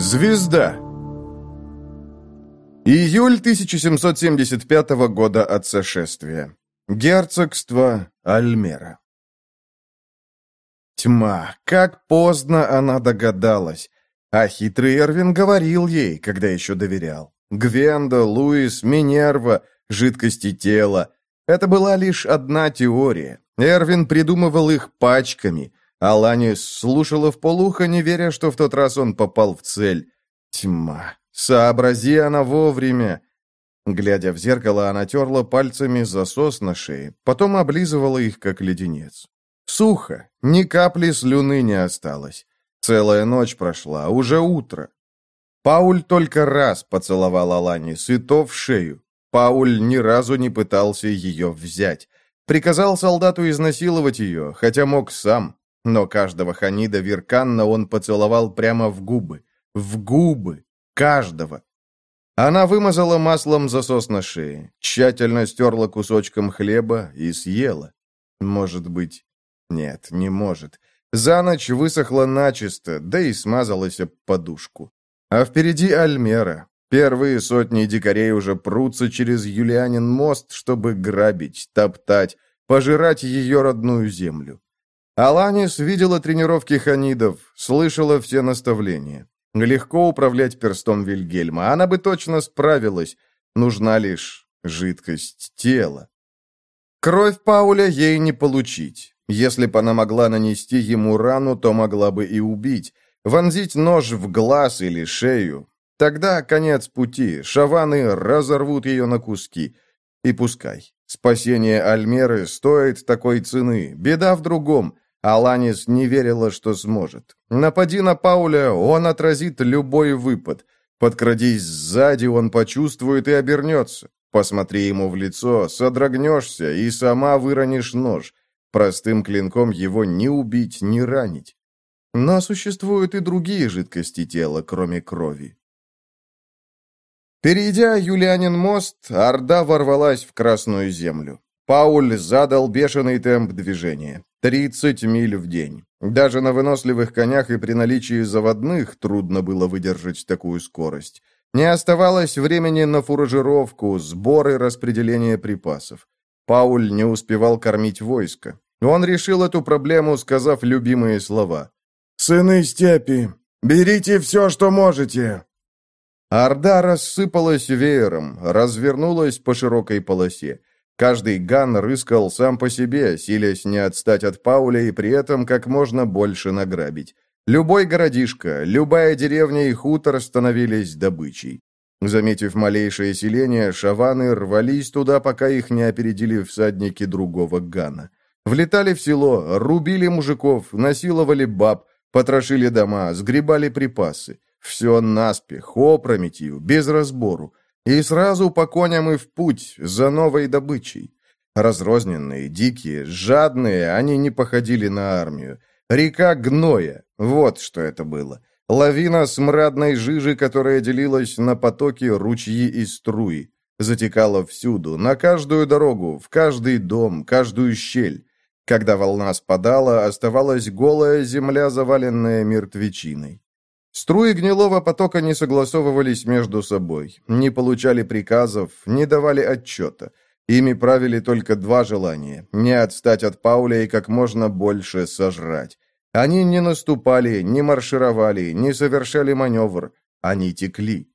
Звезда. Июль 1775 года от сошествия. Герцогство Альмера. Тьма. Как поздно она догадалась. А хитрый Эрвин говорил ей, когда еще доверял. Гвенда, Луис, Минерва, жидкости тела. Это была лишь одна теория. Эрвин придумывал их пачками. Аланис слушала в полухо, не веря, что в тот раз он попал в цель. Тьма. Сообрази она вовремя. Глядя в зеркало, она терла пальцами засос на шее, потом облизывала их, как леденец. Сухо, ни капли слюны не осталось. Целая ночь прошла, уже утро. Пауль только раз поцеловал Аланис, и то в шею. Пауль ни разу не пытался ее взять. Приказал солдату изнасиловать ее, хотя мог сам. Но каждого Ханида Вирканна он поцеловал прямо в губы. В губы. Каждого. Она вымазала маслом засос на шее, тщательно стерла кусочком хлеба и съела. Может быть... Нет, не может. За ночь высохла начисто, да и смазалась об подушку. А впереди Альмера. Первые сотни дикарей уже прутся через Юлианин мост, чтобы грабить, топтать, пожирать ее родную землю. Аланис видела тренировки ханидов, слышала все наставления. Легко управлять перстом Вильгельма, она бы точно справилась. Нужна лишь жидкость тела. Кровь Пауля ей не получить. Если бы она могла нанести ему рану, то могла бы и убить. Вонзить нож в глаз или шею. Тогда конец пути, шаваны разорвут ее на куски. И пускай. Спасение Альмеры стоит такой цены. Беда в другом. Аланис не верила, что сможет. Напади на Пауля, он отразит любой выпад. Подкрадись сзади, он почувствует и обернется. Посмотри ему в лицо, содрогнешься и сама выронишь нож. Простым клинком его ни убить, ни ранить. Но существуют и другие жидкости тела, кроме крови. Перейдя Юлианин мост, Орда ворвалась в Красную Землю. Пауль задал бешеный темп движения. 30 миль в день. Даже на выносливых конях и при наличии заводных трудно было выдержать такую скорость. Не оставалось времени на фуражировку, сборы, распределение припасов. Пауль не успевал кормить войско. Он решил эту проблему, сказав любимые слова. «Сыны степи, берите все, что можете!» Орда рассыпалась веером, развернулась по широкой полосе. Каждый ган рыскал сам по себе, силясь не отстать от Пауля и при этом как можно больше награбить. Любой городишко, любая деревня и хутор становились добычей. Заметив малейшее селение, шаваны рвались туда, пока их не опередили всадники другого гана. Влетали в село, рубили мужиков, насиловали баб, потрошили дома, сгребали припасы. Все наспех, опрометью, без разбору. И сразу по коням и в путь, за новой добычей. Разрозненные, дикие, жадные, они не походили на армию. Река гноя, вот что это было. Лавина смрадной жижи, которая делилась на потоки, ручьи и струи. Затекала всюду, на каждую дорогу, в каждый дом, каждую щель. Когда волна спадала, оставалась голая земля, заваленная мертвечиной. Струи гнилого потока не согласовывались между собой, не получали приказов, не давали отчета. Ими правили только два желания – не отстать от Пауля и как можно больше сожрать. Они не наступали, не маршировали, не совершали маневр. Они текли.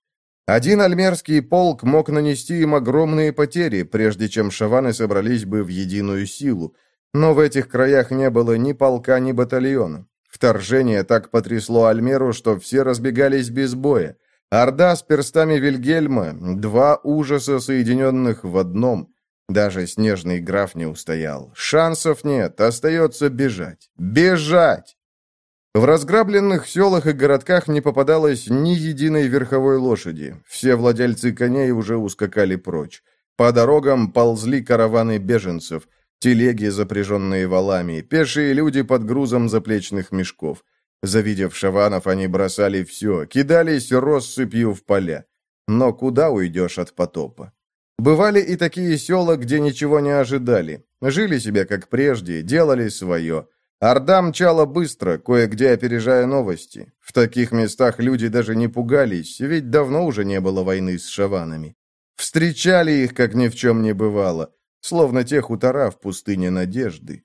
Один альмерский полк мог нанести им огромные потери, прежде чем шаваны собрались бы в единую силу. Но в этих краях не было ни полка, ни батальона. Вторжение так потрясло Альмеру, что все разбегались без боя. Орда с перстами Вильгельма, два ужаса, соединенных в одном. Даже снежный граф не устоял. Шансов нет, остается бежать. Бежать! В разграбленных селах и городках не попадалось ни единой верховой лошади. Все владельцы коней уже ускакали прочь. По дорогам ползли караваны беженцев – Телеги, запряженные валами, пешие люди под грузом заплечных мешков. Завидев шаванов, они бросали все, кидались россыпью в поля. Но куда уйдешь от потопа? Бывали и такие села, где ничего не ожидали. Жили себе как прежде, делали свое. Орда мчала быстро, кое-где опережая новости. В таких местах люди даже не пугались, ведь давно уже не было войны с шаванами. Встречали их, как ни в чем не бывало, словно те хутора в пустыне надежды.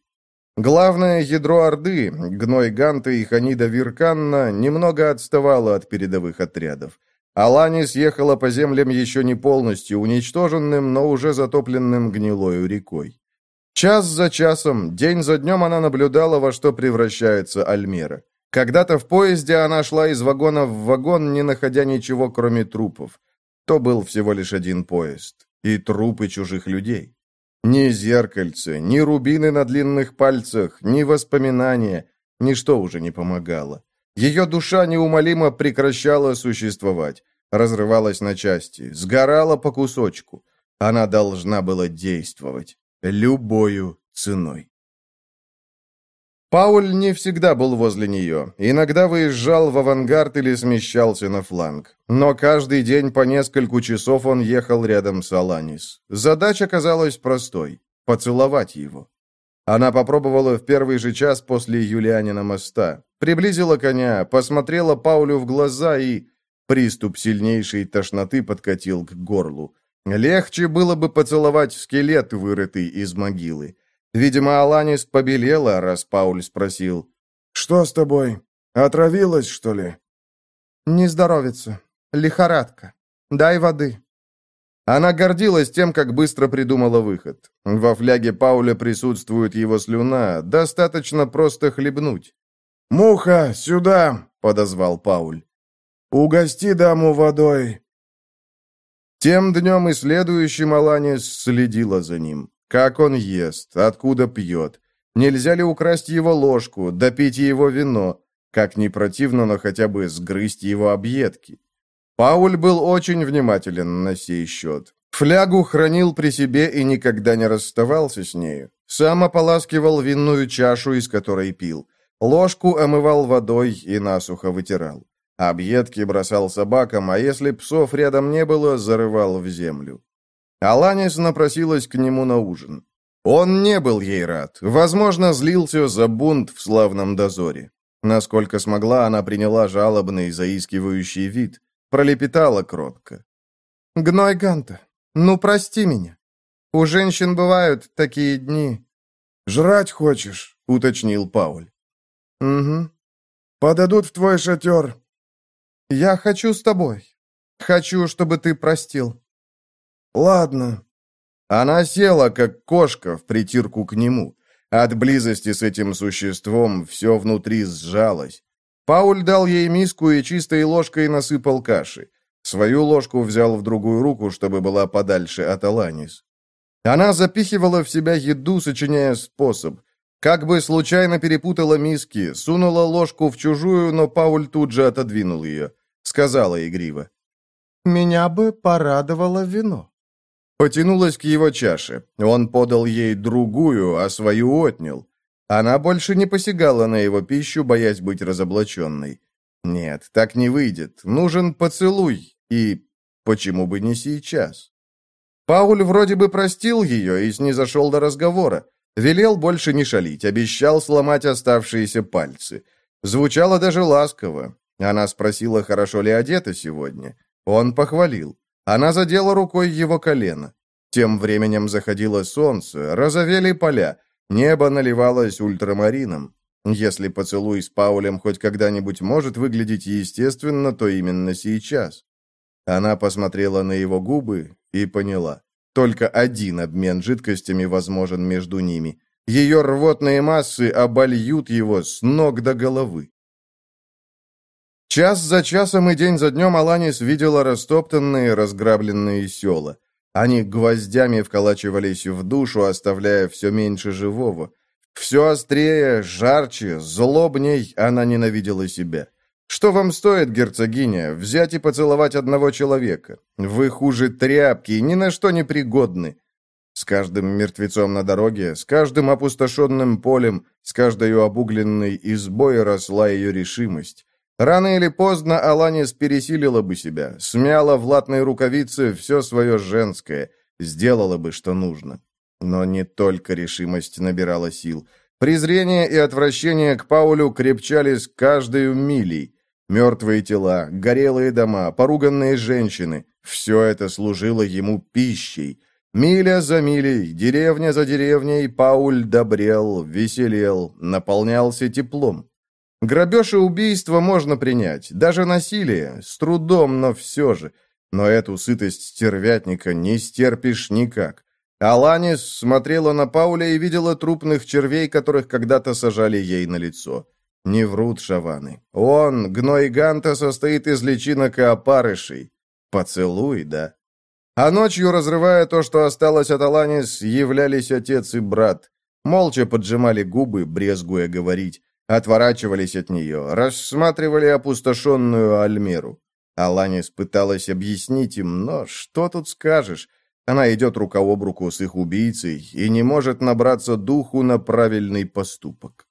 Главное ядро Орды, Гной Ганта и Ханида Вирканна, немного отставало от передовых отрядов. Аланис ехала по землям еще не полностью уничтоженным, но уже затопленным гнилою рекой. Час за часом, день за днем она наблюдала, во что превращается Альмера. Когда-то в поезде она шла из вагона в вагон, не находя ничего, кроме трупов. То был всего лишь один поезд. И трупы чужих людей. Ни зеркальце, ни рубины на длинных пальцах, ни воспоминания, ничто уже не помогало. Ее душа неумолимо прекращала существовать, разрывалась на части, сгорала по кусочку. Она должна была действовать любою ценой. Пауль не всегда был возле нее, иногда выезжал в авангард или смещался на фланг. Но каждый день по нескольку часов он ехал рядом с Аланис. Задача казалась простой – поцеловать его. Она попробовала в первый же час после Юлианина моста, приблизила коня, посмотрела Паулю в глаза и... Приступ сильнейшей тошноты подкатил к горлу. Легче было бы поцеловать скелет, вырытый из могилы. Видимо, Аланис побелела, раз Пауль спросил. «Что с тобой? Отравилась, что ли?» «Не здоровится. Лихорадка. Дай воды». Она гордилась тем, как быстро придумала выход. Во фляге Пауля присутствует его слюна, достаточно просто хлебнуть. «Муха, сюда!» — подозвал Пауль. «Угости даму водой». Тем днем и следующим Аланис следила за ним. Как он ест, откуда пьет. Нельзя ли украсть его ложку, допить его вино? Как ни противно, но хотя бы сгрызть его объедки. Пауль был очень внимателен на сей счет. Флягу хранил при себе и никогда не расставался с нею. Сам ополаскивал винную чашу, из которой пил. Ложку омывал водой и насухо вытирал. Объедки бросал собакам, а если псов рядом не было, зарывал в землю. Аланис напросилась к нему на ужин. Он не был ей рад. Возможно, злился за бунт в славном дозоре. Насколько смогла, она приняла жалобный, заискивающий вид. Пролепетала кротко. «Гной Ганта, ну прости меня. У женщин бывают такие дни». «Жрать хочешь?» — уточнил Пауль. «Угу». «Подадут в твой шатер». «Я хочу с тобой. Хочу, чтобы ты простил». «Ладно». Она села, как кошка, в притирку к нему. От близости с этим существом все внутри сжалось. Пауль дал ей миску и чистой ложкой насыпал каши. Свою ложку взял в другую руку, чтобы была подальше от Аланис. Она запихивала в себя еду, сочиняя способ. Как бы случайно перепутала миски, сунула ложку в чужую, но Пауль тут же отодвинул ее. Сказала игриво. «Меня бы порадовало вино». Потянулась к его чаше. Он подал ей другую, а свою отнял. Она больше не посягала на его пищу, боясь быть разоблаченной. Нет, так не выйдет. Нужен поцелуй. И почему бы не сейчас? Пауль вроде бы простил ее и снизошел до разговора. Велел больше не шалить, обещал сломать оставшиеся пальцы. Звучало даже ласково. Она спросила, хорошо ли одета сегодня. Он похвалил. Она задела рукой его колено. Тем временем заходило солнце, розовели поля, небо наливалось ультрамарином. Если поцелуй с Паулем хоть когда-нибудь может выглядеть естественно, то именно сейчас. Она посмотрела на его губы и поняла. Только один обмен жидкостями возможен между ними. Ее рвотные массы обольют его с ног до головы. Час за часом и день за днем Аланис видела растоптанные, разграбленные села. Они гвоздями вколачивались в душу, оставляя все меньше живого. Все острее, жарче, злобней она ненавидела себя. Что вам стоит, герцогиня, взять и поцеловать одного человека? Вы хуже тряпки, ни на что не пригодны. С каждым мертвецом на дороге, с каждым опустошенным полем, с каждой обугленной избой росла ее решимость. Рано или поздно Аланис пересилила бы себя, смяла в латной рукавице все свое женское, сделала бы, что нужно. Но не только решимость набирала сил. Презрение и отвращение к Паулю крепчали с каждой милей. Мертвые тела, горелые дома, поруганные женщины — все это служило ему пищей. Миля за милей, деревня за деревней, Пауль добрел, веселел, наполнялся теплом. Грабеж и убийство можно принять, даже насилие, с трудом, но все же. Но эту сытость стервятника не стерпишь никак. Аланис смотрела на Пауля и видела трупных червей, которых когда-то сажали ей на лицо. Не врут шаваны. Он, гной Ганта, состоит из личинок и опарышей. Поцелуй, да? А ночью, разрывая то, что осталось от Аланис, являлись отец и брат. Молча поджимали губы, брезгуя говорить. Отворачивались от нее, рассматривали опустошенную Альмеру. Аланис пыталась объяснить им, но что тут скажешь? Она идет рука об руку с их убийцей и не может набраться духу на правильный поступок.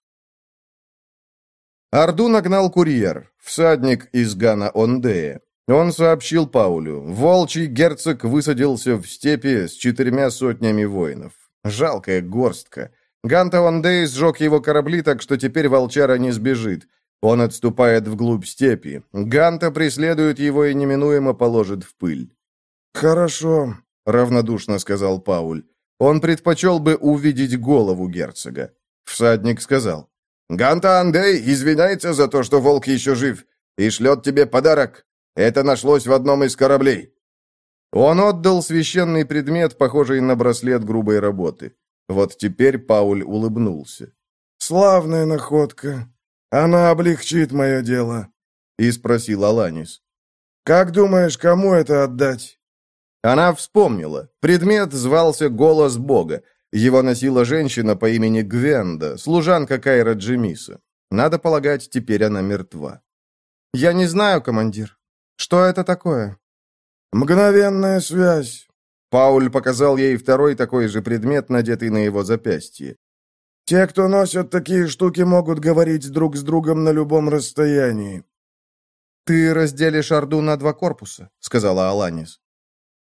Орду нагнал курьер, всадник из Гана Ондея. Он сообщил Паулю, волчий герцог высадился в степи с четырьмя сотнями воинов. Жалкая горстка. Ганта Ондей сжег его корабли, так что теперь волчара не сбежит. Он отступает вглубь степи. Ганта преследует его и неминуемо положит в пыль. «Хорошо», — равнодушно сказал Пауль. Он предпочел бы увидеть голову герцога. Всадник сказал. «Ганта Андей извиняется за то, что волк еще жив, и шлет тебе подарок. Это нашлось в одном из кораблей». Он отдал священный предмет, похожий на браслет грубой работы. Вот теперь Пауль улыбнулся. «Славная находка. Она облегчит мое дело», — и спросил Аланис. «Как думаешь, кому это отдать?» Она вспомнила. Предмет звался «Голос Бога». Его носила женщина по имени Гвенда, служанка Кайра Джемиса. Надо полагать, теперь она мертва. «Я не знаю, командир. Что это такое?» «Мгновенная связь. Пауль показал ей второй такой же предмет, надетый на его запястье. «Те, кто носят такие штуки, могут говорить друг с другом на любом расстоянии». «Ты разделишь Орду на два корпуса», — сказала Аланис.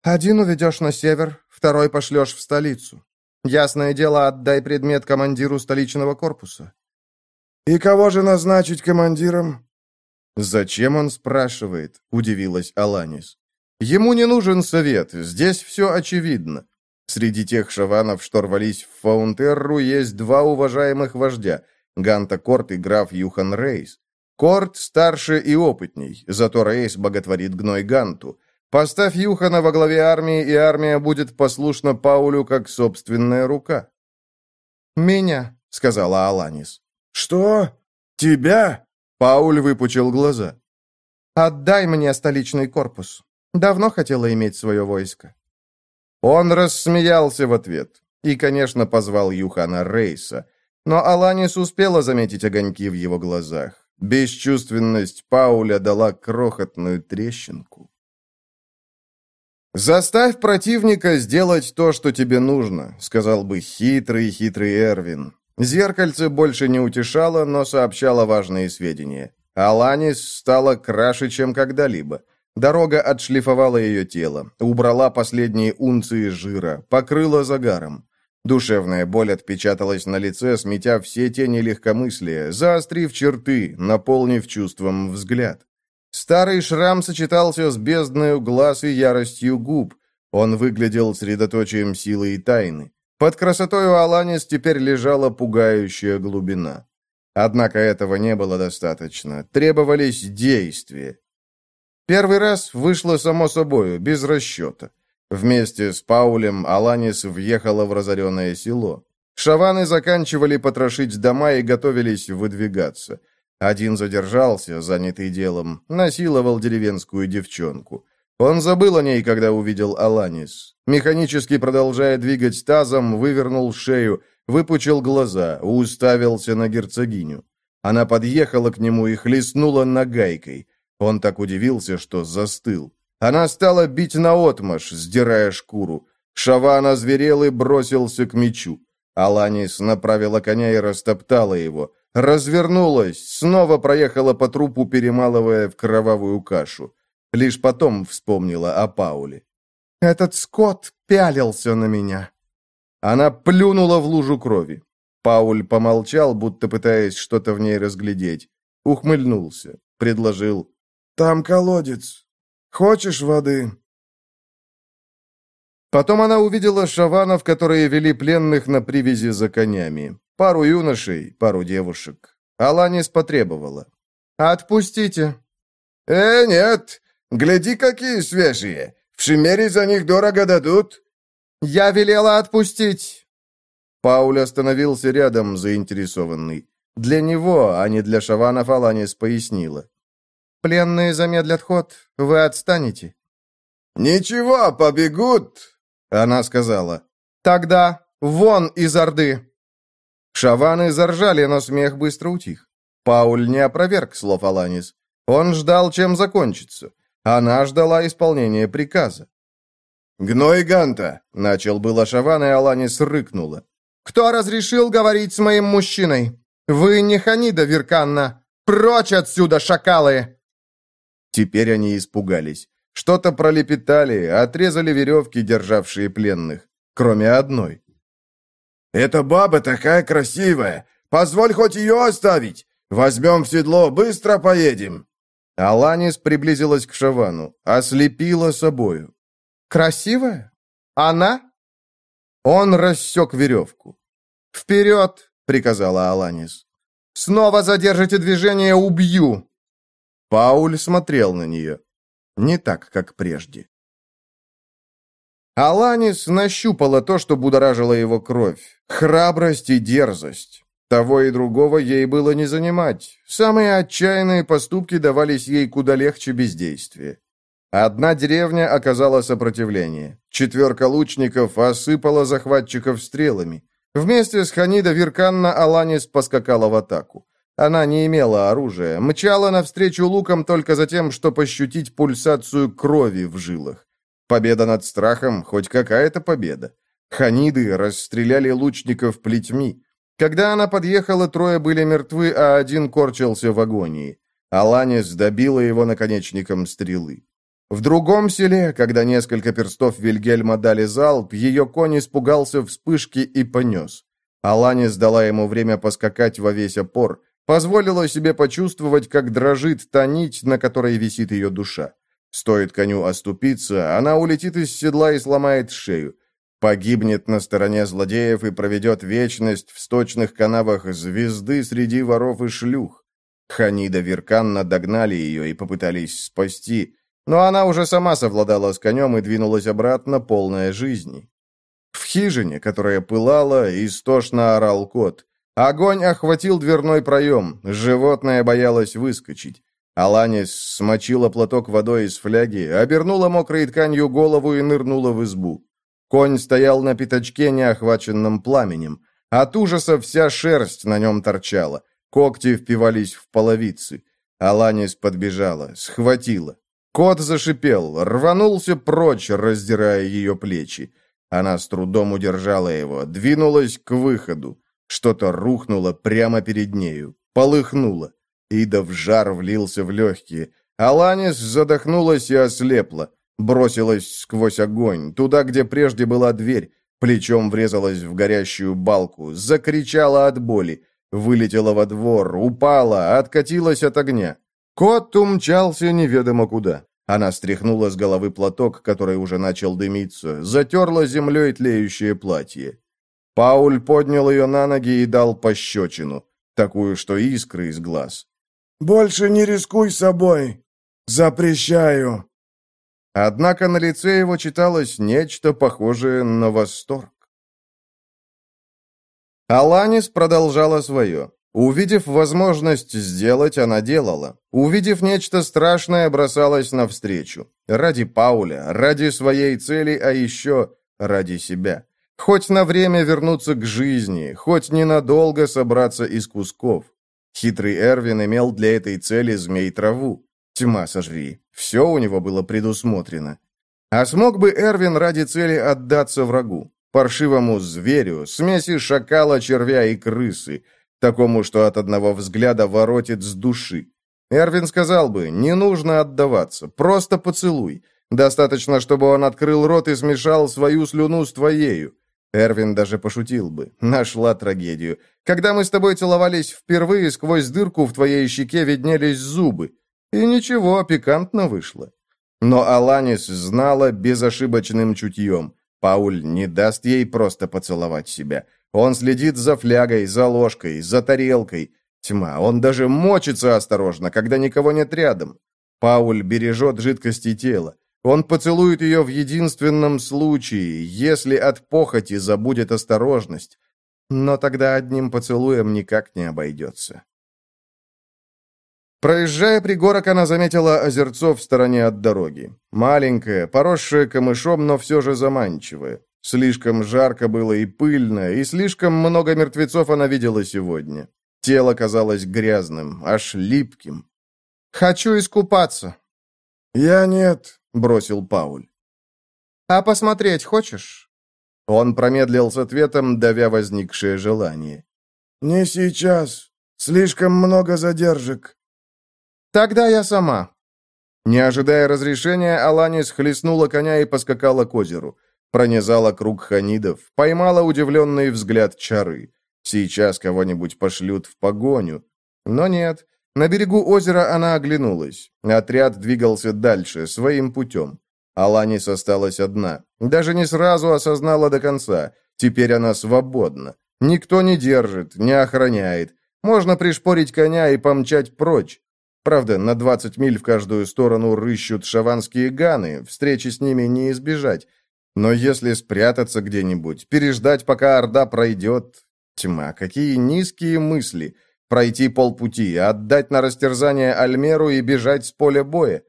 «Один уведешь на север, второй пошлешь в столицу. Ясное дело, отдай предмет командиру столичного корпуса». «И кого же назначить командиром?» «Зачем он спрашивает?» — удивилась Аланис. Ему не нужен совет, здесь все очевидно. Среди тех шаванов, что рвались в Фаунтерру, есть два уважаемых вождя – Ганта Корт и граф Юхан Рейс. Корт старше и опытней, зато Рейс боготворит гной Ганту. Поставь Юхана во главе армии, и армия будет послушна Паулю как собственная рука. «Меня», — сказала Аланис. «Что? Тебя?» Пауль выпучил глаза. «Отдай мне столичный корпус. Давно хотела иметь свое войско». Он рассмеялся в ответ и, конечно, позвал Юхана Рейса. Но Аланис успела заметить огоньки в его глазах. Бесчувственность Пауля дала крохотную трещинку. «Заставь противника сделать то, что тебе нужно», — сказал бы хитрый-хитрый Эрвин. Зеркальце больше не утешало, но сообщало важные сведения. Аланис стала краше, чем когда-либо. Дорога отшлифовала ее тело, убрала последние унции жира, покрыла загаром. Душевная боль отпечаталась на лице, сметя все тени легкомыслия, заострив черты, наполнив чувством взгляд. Старый шрам сочетался с бездною глаз и яростью губ. Он выглядел средоточием силы и тайны. Под красотой Аланис теперь лежала пугающая глубина. Однако этого не было достаточно. Требовались действия. Первый раз вышло само собою, без расчета. Вместе с Паулем Аланис въехала в разоренное село. Шаваны заканчивали потрошить дома и готовились выдвигаться. Один задержался, занятый делом, насиловал деревенскую девчонку. Он забыл о ней, когда увидел Аланис. Механически продолжая двигать тазом, вывернул шею, выпучил глаза, уставился на герцогиню. Она подъехала к нему и хлестнула нагайкой. Он так удивился, что застыл. Она стала бить наотмашь, сдирая шкуру. Шаван озверел и бросился к мечу. Аланис направила коня и растоптала его. Развернулась, снова проехала по трупу, перемалывая в кровавую кашу. Лишь потом вспомнила о Пауле. «Этот скот пялился на меня». Она плюнула в лужу крови. Пауль помолчал, будто пытаясь что-то в ней разглядеть. Ухмыльнулся, предложил. «Там колодец. Хочешь воды?» Потом она увидела шаванов, которые вели пленных на привязи за конями. Пару юношей, пару девушек. Аланис потребовала. «Отпустите». «Э, нет! Гляди, какие свежие! В Шимере за них дорого дадут!» «Я велела отпустить!» Пауль остановился рядом, заинтересованный. Для него, а не для шаванов, Аланис пояснила. «Пленные замедлят ход, вы отстанете». «Ничего, побегут!» Она сказала. «Тогда вон из Орды!» Шаваны заржали, но смех быстро утих. Пауль не опроверг слов Аланис. Он ждал, чем закончится. Она ждала исполнения приказа. «Гной Ганта!» — начал было Шаван, и Аланис рыкнула. «Кто разрешил говорить с моим мужчиной? Вы не Ханида Верканна! Прочь отсюда, шакалы!» Теперь они испугались. Что-то пролепетали, отрезали веревки, державшие пленных. Кроме одной. «Эта баба такая красивая! Позволь хоть ее оставить! Возьмем в седло, быстро поедем!» Аланис приблизилась к Шавану, ослепила собою. «Красивая? Она?» Он рассек веревку. «Вперед!» — приказала Аланис. «Снова задержите движение, убью!» Пауль смотрел на нее. Не так, как прежде. Аланис нащупала то, что будоражило его кровь. Храбрость и дерзость. Того и другого ей было не занимать. Самые отчаянные поступки давались ей куда легче бездействия. Одна деревня оказала сопротивление. Четверка лучников осыпала захватчиков стрелами. Вместе с Ханида Вирканна Аланис поскакала в атаку. Она не имела оружия, мчала навстречу луком только за тем, чтобы ощутить пульсацию крови в жилах. Победа над страхом, хоть какая-то победа. Ханиды расстреляли лучников плетьми. Когда она подъехала, трое были мертвы, а один корчился в агонии. Аланис добила его наконечником стрелы. В другом селе, когда несколько перстов Вильгельма дали залп, ее конь испугался вспышки и понес. Аланис дала ему время поскакать во весь опор, Позволила себе почувствовать, как дрожит та нить, на которой висит ее душа. Стоит коню оступиться, она улетит из седла и сломает шею. Погибнет на стороне злодеев и проведет вечность в сточных канавах звезды среди воров и шлюх. Ханида Вирканна догнали ее и попытались спасти, но она уже сама совладала с конем и двинулась обратно, полная жизни. В хижине, которая пылала, истошно орал кот. Огонь охватил дверной проем. Животное боялось выскочить. Аланис смочила платок водой из фляги, обернула мокрой тканью голову и нырнула в избу. Конь стоял на пятачке, не охваченном пламенем. От ужаса вся шерсть на нем торчала. Когти впивались в половицы. Аланис подбежала, схватила. Кот зашипел, рванулся прочь, раздирая ее плечи. Она с трудом удержала его, двинулась к выходу. Что-то рухнуло прямо перед нею, полыхнуло. Идов жар влился в легкие. Аланис задохнулась и ослепла. Бросилась сквозь огонь, туда, где прежде была дверь. Плечом врезалась в горящую балку, закричала от боли. Вылетела во двор, упала, откатилась от огня. Кот умчался неведомо куда. Она стряхнула с головы платок, который уже начал дымиться, затерла землей тлеющее платье. Пауль поднял ее на ноги и дал пощечину, такую, что искры из глаз. «Больше не рискуй собой! Запрещаю!» Однако на лице его читалось нечто похожее на восторг. Аланис продолжала свое. Увидев возможность сделать, она делала. Увидев нечто страшное, бросалась навстречу. Ради Пауля, ради своей цели, а еще ради себя. Хоть на время вернуться к жизни, хоть ненадолго собраться из кусков. Хитрый Эрвин имел для этой цели змей-траву. Тьма сожри. Все у него было предусмотрено. А смог бы Эрвин ради цели отдаться врагу? Паршивому зверю, смеси шакала, червя и крысы, такому, что от одного взгляда воротит с души. Эрвин сказал бы, не нужно отдаваться, просто поцелуй. Достаточно, чтобы он открыл рот и смешал свою слюну с твоею. Эрвин даже пошутил бы. Нашла трагедию. Когда мы с тобой целовались впервые, сквозь дырку в твоей щеке виднелись зубы. И ничего, пикантно вышло. Но Аланис знала безошибочным чутьем. Пауль не даст ей просто поцеловать себя. Он следит за флягой, за ложкой, за тарелкой. Тьма, он даже мочится осторожно, когда никого нет рядом. Пауль бережет жидкости тела. Он поцелует ее в единственном случае, если от похоти забудет осторожность. Но тогда одним поцелуем никак не обойдется. Проезжая пригорок, она заметила озерцо в стороне от дороги. Маленькое, поросшее камышом, но все же заманчивое. Слишком жарко было и пыльно, и слишком много мертвецов она видела сегодня. Тело казалось грязным, аж липким. «Хочу искупаться». «Я нет», бросил Пауль. «А посмотреть хочешь?» Он промедлил с ответом, давя возникшее желание. «Не сейчас. Слишком много задержек». «Тогда я сама». Не ожидая разрешения, Аланис хлестнула коня и поскакала к озеру. Пронизала круг ханидов, поймала удивленный взгляд чары. Сейчас кого-нибудь пошлют в погоню. Но нет, на берегу озера она оглянулась. Отряд двигался дальше, своим путем. Аланис осталась одна. Даже не сразу осознала до конца. Теперь она свободна. Никто не держит, не охраняет. Можно пришпорить коня и помчать прочь. Правда, на 20 миль в каждую сторону рыщут шаванские ганы, встречи с ними не избежать. Но если спрятаться где-нибудь, переждать, пока Орда пройдет... Тьма, какие низкие мысли. Пройти полпути, отдать на растерзание Альмеру и бежать с поля боя.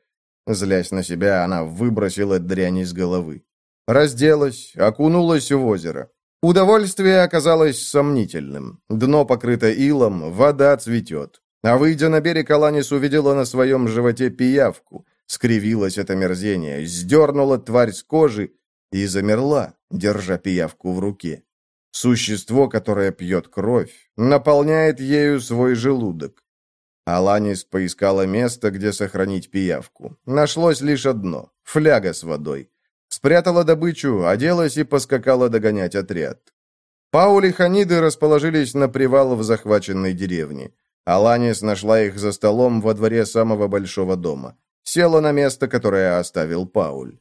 Злясь на себя, она выбросила дрянь из головы. Разделась, окунулась в озеро. Удовольствие оказалось сомнительным. Дно покрыто илом, вода цветет. А выйдя на берег, Аланис увидела на своем животе пиявку. Скривилась от омерзения, сдернула тварь с кожи и замерла, держа пиявку в руке. Существо, которое пьет кровь, наполняет ею свой желудок. Аланис поискала место, где сохранить пиявку. Нашлось лишь одно — фляга с водой. Спрятала добычу, оделась и поскакала догонять отряд. Пауль и Ханиды расположились на привал в захваченной деревне. Аланис нашла их за столом во дворе самого большого дома. Села на место, которое оставил Пауль.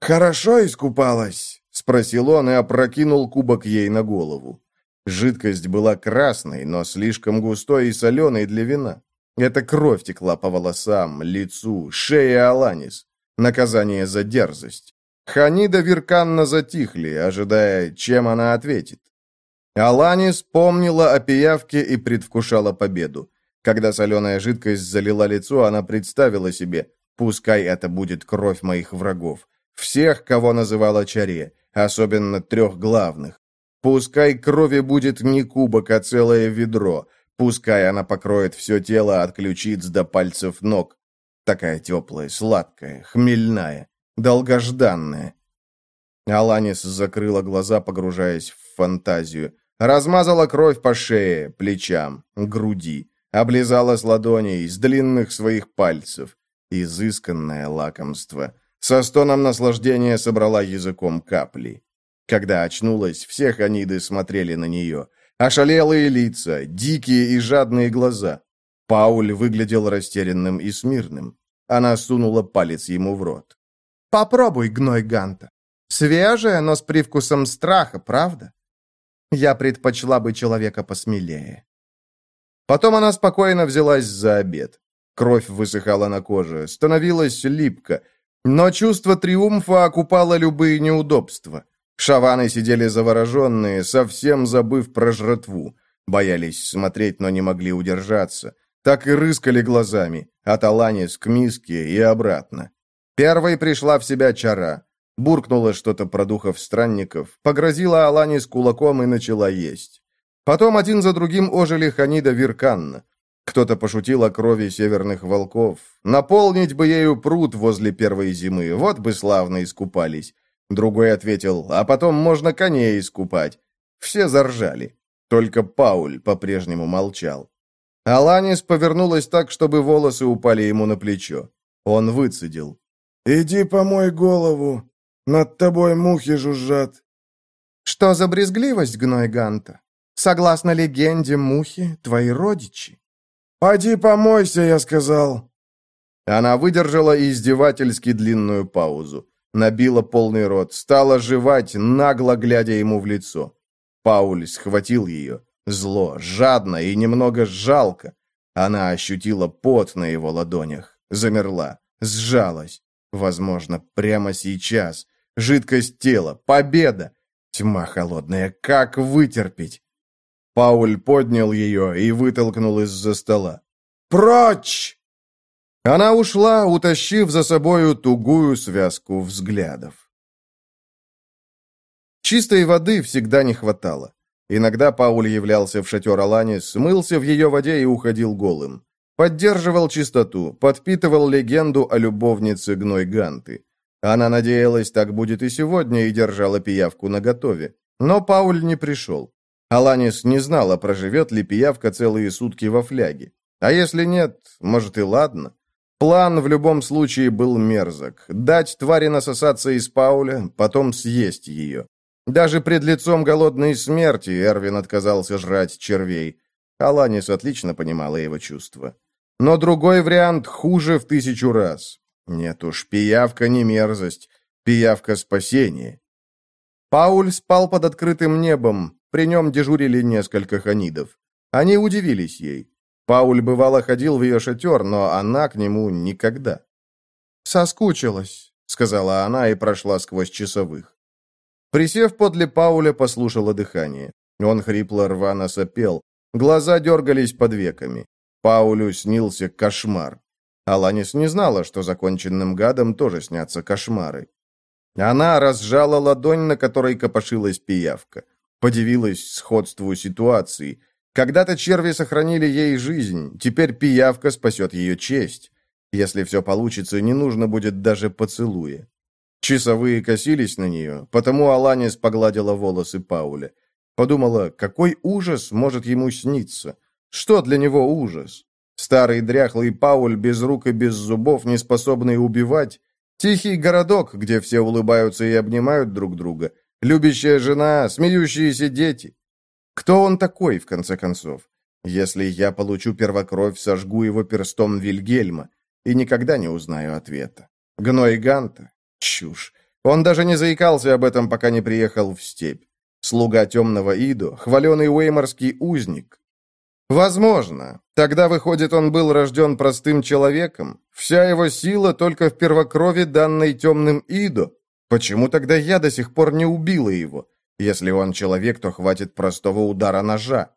«Хорошо искупалась?» — спросил он и опрокинул кубок ей на голову. Жидкость была красной, но слишком густой и соленой для вина. Эта кровь текла по волосам, лицу, шее Аланис. Наказание за дерзость. Ханида Вирканна затихли, ожидая, чем она ответит. Аланис помнила о пиявке и предвкушала победу. Когда соленая жидкость залила лицо, она представила себе, пускай это будет кровь моих врагов. Всех, кого называла Чаре особенно трех главных. Пускай крови будет не кубок, а целое ведро. Пускай она покроет все тело от ключиц до пальцев ног. Такая теплая, сладкая, хмельная, долгожданная. Аланис закрыла глаза, погружаясь в фантазию. Размазала кровь по шее, плечам, груди. Облизала с ладоней, с длинных своих пальцев. Изысканное лакомство. Со стоном наслаждения собрала языком капли. Когда очнулась, все ханиды смотрели на нее. Ошалелые лица, дикие и жадные глаза. Пауль выглядел растерянным и смирным. Она сунула палец ему в рот. «Попробуй, гной Ганта. Свежая, но с привкусом страха, правда? Я предпочла бы человека посмелее». Потом она спокойно взялась за обед. Кровь высыхала на коже, становилась липко, но чувство триумфа окупало любые неудобства. Шаваны сидели завороженные, совсем забыв про жратву. Боялись смотреть, но не могли удержаться. Так и рыскали глазами, от Аланис к миске и обратно. Первой пришла в себя чара. Буркнула что-то про духов странников, погрозила Аланис кулаком и начала есть. Потом один за другим ожили Ханида Вирканна. Кто-то пошутил о крови северных волков. Наполнить бы ею пруд возле первой зимы, вот бы славно искупались. Другой ответил, а потом можно коней искупать. Все заржали. Только Пауль по-прежнему молчал. Аланис повернулась так, чтобы волосы упали ему на плечо. Он выцедил. «Иди помой голову. Над тобой мухи жужжат». Что за брезгливость, гной Ганта? Согласно легенде, мухи — твои родичи. «Поди помойся», — я сказал. Она выдержала издевательски длинную паузу. Набила полный рот, стала жевать, нагло глядя ему в лицо. Пауль схватил ее. Зло, жадно и немного жалко. Она ощутила пот на его ладонях. Замерла, сжалась. Возможно, прямо сейчас. Жидкость тела, победа. Тьма холодная, как вытерпеть? Пауль поднял ее и вытолкнул из-за стола. «Прочь!» Она ушла, утащив за собою тугую связку взглядов. Чистой воды всегда не хватало. Иногда Пауль являлся в шатер Аланис, смылся в ее воде и уходил голым. Поддерживал чистоту, подпитывал легенду о любовнице Гной Ганты. Она надеялась, так будет и сегодня, и держала пиявку наготове. Но Пауль не пришел. Аланис не знала, проживет ли пиявка целые сутки во фляге. А если нет, может и ладно. План в любом случае был мерзок. Дать твари насосаться из Пауля, потом съесть ее. Даже пред лицом голодной смерти Эрвин отказался жрать червей. Аланис отлично понимала его чувства. Но другой вариант хуже в тысячу раз. Нет уж, пиявка не мерзость, пиявка спасение. Пауль спал под открытым небом, при нем дежурили несколько ханидов. Они удивились ей. Пауль бывало ходил в ее шатер, но она к нему никогда. «Соскучилась», — сказала она и прошла сквозь часовых. Присев подле Пауля, послушала дыхание. Он хрипло рвано сопел. Глаза дергались под веками. Паулю снился кошмар. Аланис не знала, что законченным гадом тоже снятся кошмары. Она разжала ладонь, на которой копошилась пиявка. Подивилась сходству ситуации — когда-то черви сохранили ей жизнь, теперь пиявка спасет ее честь. Если все получится, не нужно будет даже поцелуя. Часовые косились на нее, потому Аланис погладила волосы Пауля. Подумала, какой ужас может ему сниться? Что для него ужас? Старый дряхлый Пауль без рук и без зубов, не способный убивать? Тихий городок, где все улыбаются и обнимают друг друга? Любящая жена, смеющиеся дети? Кто он такой, в конце концов? Если я получу первокровь, сожгу его перстом Вильгельма и никогда не узнаю ответа. Гной Ганта? Чушь. Он даже не заикался об этом, пока не приехал в степь. Слуга темного Идо, хваленый уэйморский узник. Возможно. Тогда, выходит, он был рожден простым человеком. Вся его сила только в первокрови, данной темным Идо. Почему тогда я до сих пор не убила его? Если он человек, то хватит простого удара ножа.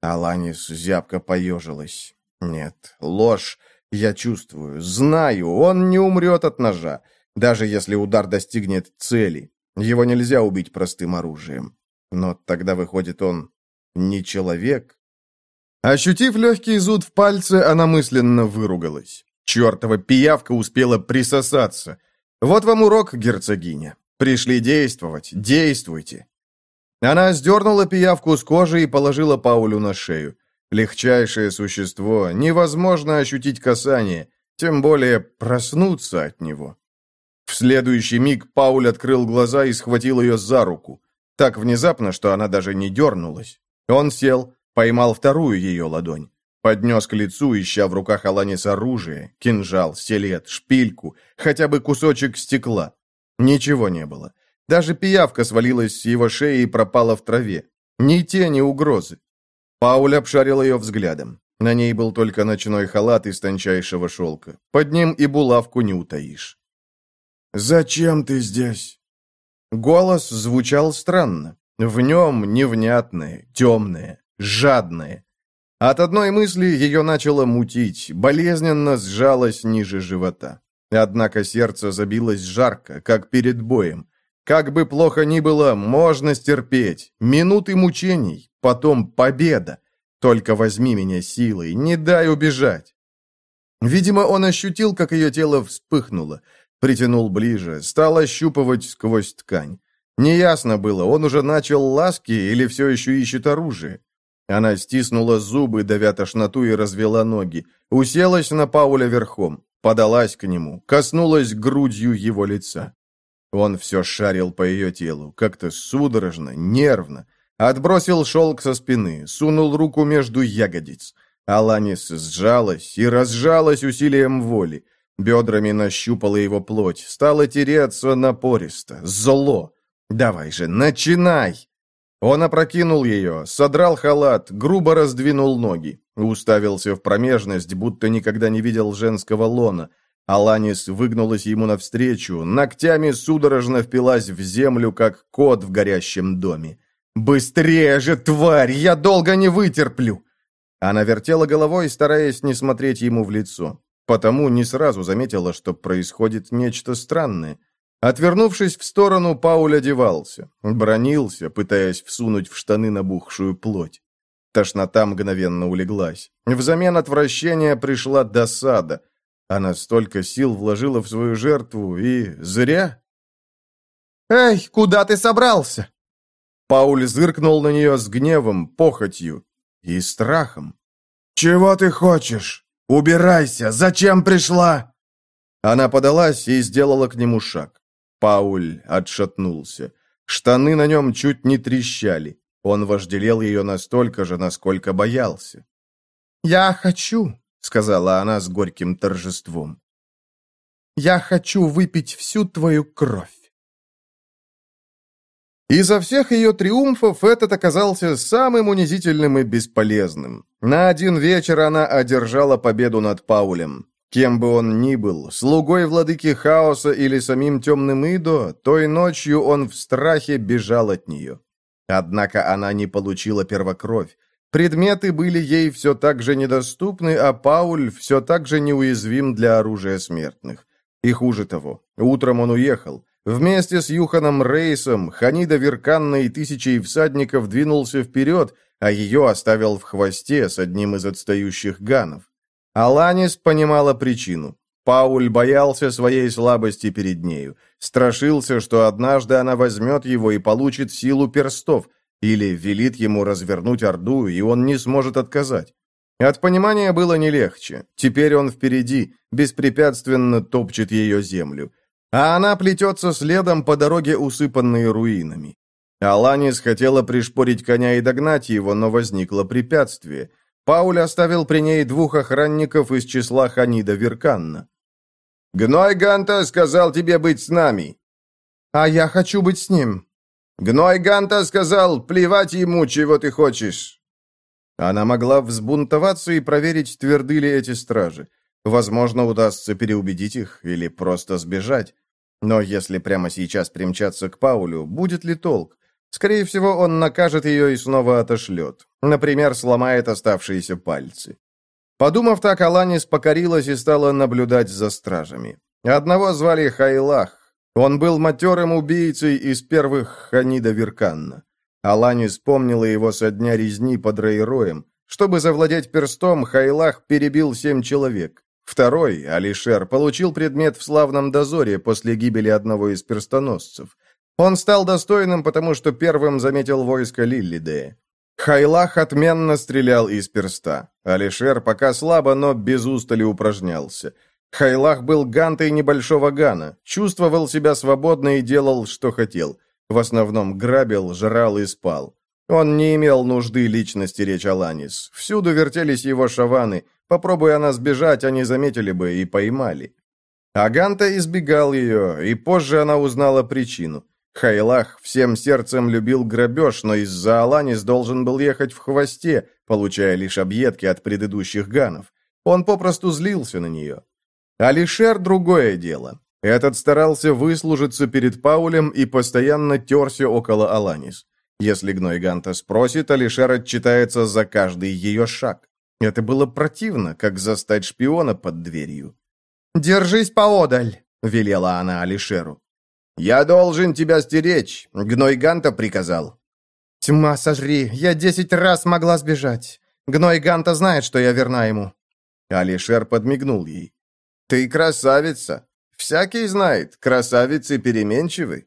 Аланис зябко поежилась. Нет, ложь. Я чувствую, знаю, он не умрет от ножа, даже если удар достигнет цели. Его нельзя убить простым оружием. Но тогда, выходит, он не человек. Ощутив легкий зуд в пальце, она мысленно выругалась. Чертова пиявка успела присосаться. Вот вам урок, герцогиня. Пришли действовать. Действуйте. Она сдернула пиявку с кожи и положила Паулю на шею. Легчайшее существо, невозможно ощутить касание, тем более проснуться от него. В следующий миг Пауль открыл глаза и схватил ее за руку. Так внезапно, что она даже не дернулась. Он сел, поймал вторую ее ладонь. Поднес к лицу, ища в руках Аланис оружие, кинжал, стилет, шпильку, хотя бы кусочек стекла. Ничего не было. Даже пиявка свалилась с его шеи и пропала в траве. Ни тени угрозы. Пауль обшарил ее взглядом. На ней был только ночной халат из тончайшего шелка. Под ним и булавку не утаишь. «Зачем ты здесь?» Голос звучал странно. В нем невнятное, темное, жадное. От одной мысли ее начало мутить, болезненно сжалось ниже живота. Однако сердце забилось жарко, как перед боем. Как бы плохо ни было, можно стерпеть. Минуты мучений, потом победа. Только возьми меня силой, не дай убежать. Видимо, он ощутил, как ее тело вспыхнуло. Притянул ближе, стал ощупывать сквозь ткань. Неясно было, он уже начал ласки или все еще ищет оружие. Она стиснула зубы, давя тошноту, и развела ноги. Уселась на Пауля верхом. Подалась к нему, коснулась грудью его лица. Он все шарил по ее телу, как-то судорожно, нервно. Отбросил шелк со спины, сунул руку между ягодиц. Аланис сжалась и разжалась усилием воли. Бедрами нащупала его плоть, стала тереться напористо, зло. «Давай же, начинай!» Он опрокинул ее, содрал халат, грубо раздвинул ноги, уставился в промежность, будто никогда не видел женского лона. Аланис выгнулась ему навстречу, ногтями судорожно впилась в землю, как кот в горящем доме. «Быстрее же, тварь! Я долго не вытерплю!» Она вертела головой, стараясь не смотреть ему в лицо. Потому не сразу заметила, что происходит нечто странное. Отвернувшись в сторону, Пауль одевался, бронился, пытаясь всунуть в штаны набухшую плоть. Тошнота мгновенно улеглась. Взамен отвращения пришла досада. Она столько сил вложила в свою жертву, и зря. «Эй, куда ты собрался?» Пауль зыркнул на нее с гневом, похотью и страхом. «Чего ты хочешь? Убирайся! Зачем пришла?» Она подалась и сделала к нему шаг. Пауль отшатнулся. Штаны на нем чуть не трещали. Он вожделел ее настолько же, насколько боялся. «Я хочу», — сказала она с горьким торжеством. «Я хочу выпить всю твою кровь». Изо всех ее триумфов этот оказался самым унизительным и бесполезным. На один вечер она одержала победу над Паулем. Кем бы он ни был, слугой владыки хаоса или самим темным Идо, той ночью он в страхе бежал от нее. Однако она не получила первокровь. Предметы были ей все так же недоступны, а Пауль все так же неуязвим для оружия смертных. И хуже того, утром он уехал. Вместе с Юханом Рейсом, Ханида и тысячей всадников двинулся вперед, а ее оставил в хвосте с одним из отстающих ганов. Аланис понимала причину. Пауль боялся своей слабости перед нею, страшился, что однажды она возьмет его и получит силу перстов, или велит ему развернуть Орду, и он не сможет отказать. От понимания было не легче. Теперь он впереди, беспрепятственно топчет ее землю а она плетется следом по дороге, усыпанной руинами. Аланис хотела пришпорить коня и догнать его, но возникло препятствие. Пауль оставил при ней двух охранников из числа Ханида Верканна. «Гной Ганта сказал тебе быть с нами». «А я хочу быть с ним». «Гной Ганта сказал, плевать ему, чего ты хочешь». Она могла взбунтоваться и проверить, тверды ли эти стражи. Возможно, удастся переубедить их или просто сбежать. Но если прямо сейчас примчаться к Паулю, будет ли толк? Скорее всего, он накажет ее и снова отошлет. Например, сломает оставшиеся пальцы. Подумав так, Аланис покорилась и стала наблюдать за стражами. Одного звали Хайлах. Он был матерым убийцей из первых Ханида Верканна. Аланис помнила его со дня резни под Рейроем. Чтобы завладеть перстом, Хайлах перебил семь человек. Второй, Алишер, получил предмет в славном дозоре после гибели одного из перстоносцев. Он стал достойным, потому что первым заметил войско Лиллидея. Хайлах отменно стрелял из перста. Алишер пока слабо, но без устали упражнялся. Хайлах был гантой небольшого гана, чувствовал себя свободно и делал, что хотел. В основном грабил, жрал и спал. Он не имел нужды лично стеречь Аланис. Всюду вертелись его шаваны, Попробуй она сбежать, они заметили бы и поймали. Аганта избегал ее, и позже она узнала причину. Хайлах всем сердцем любил грабеж, но из-за Аланис должен был ехать в хвосте, получая лишь объедки от предыдущих ганов. Он попросту злился на нее. Алишер — другое дело. Этот старался выслужиться перед Паулем и постоянно терся около Аланис. Если Гной Ганта спросит, Алишер отчитается за каждый ее шаг. Это было противно, как застать шпиона под дверью. «Держись поодаль», — велела она Алишеру. «Я должен тебя стеречь», — Гной Ганта приказал. «Тьма, сожри, я десять раз могла сбежать. Гной Ганта знает, что я верна ему». Алишер подмигнул ей. «Ты красавица. Всякий знает, красавицы переменчивы».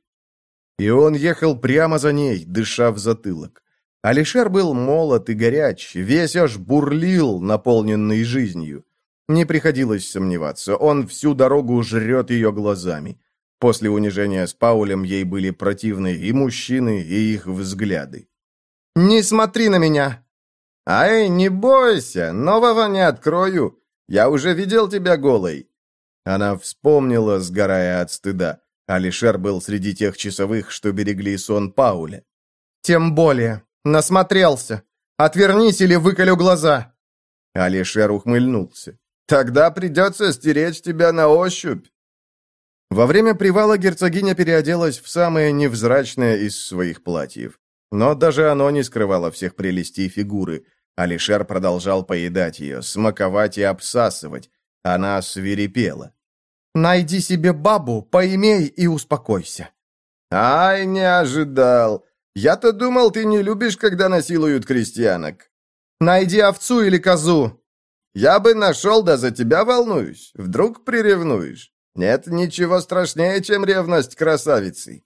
И он ехал прямо за ней, дыша в затылок. Алишер был молод и горяч, весь аж бурлил, наполненный жизнью. Не приходилось сомневаться, он всю дорогу жрет ее глазами. После унижения с Паулем ей были противны и мужчины, и их взгляды. «Не смотри на меня!» «Ай, не бойся, нового не открою. Я уже видел тебя голой». Она вспомнила, сгорая от стыда. Алишер был среди тех часовых, что берегли сон Пауля. «Тем более. Насмотрелся. Отвернись или выколю глаза!» Алишер ухмыльнулся. «Тогда придется стеречь тебя на ощупь». Во время привала герцогиня переоделась в самое невзрачное из своих платьев. Но даже оно не скрывало всех прелестей фигуры. Алишер продолжал поедать ее, смаковать и обсасывать. Она свирепела. «Найди себе бабу, поимей и успокойся». «Ай, не ожидал. Я-то думал, ты не любишь, когда насилуют крестьянок». «Найди овцу или козу». «Я бы нашел, да за тебя волнуюсь. Вдруг приревнуешь. Нет ничего страшнее, чем ревность красавицы».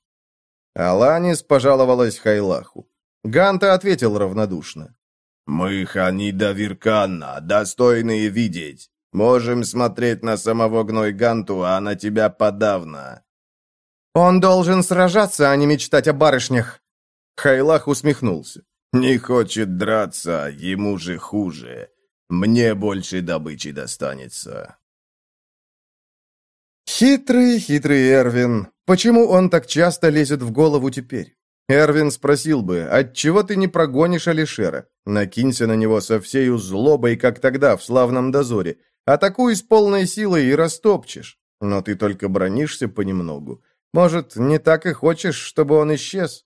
Аланис пожаловалась Хайлаху. Ганта ответил равнодушно. «Мы, Ханида Вирканна, достойные видеть. Можем смотреть на самого Гной Ганту, а на тебя подавно». «Он должен сражаться, а не мечтать о барышнях». Хайлах усмехнулся. «Не хочет драться, ему же хуже. Мне больше добычи достанется». Хитрый, хитрый Эрвин. Почему он так часто лезет в голову теперь? Эрвин спросил бы, отчего ты не прогонишь Алишера? Накинься на него со всею злобой, как тогда, в славном дозоре. Атакуй с полной силой и растопчешь. Но ты только бронишься понемногу. Может, не так и хочешь, чтобы он исчез?»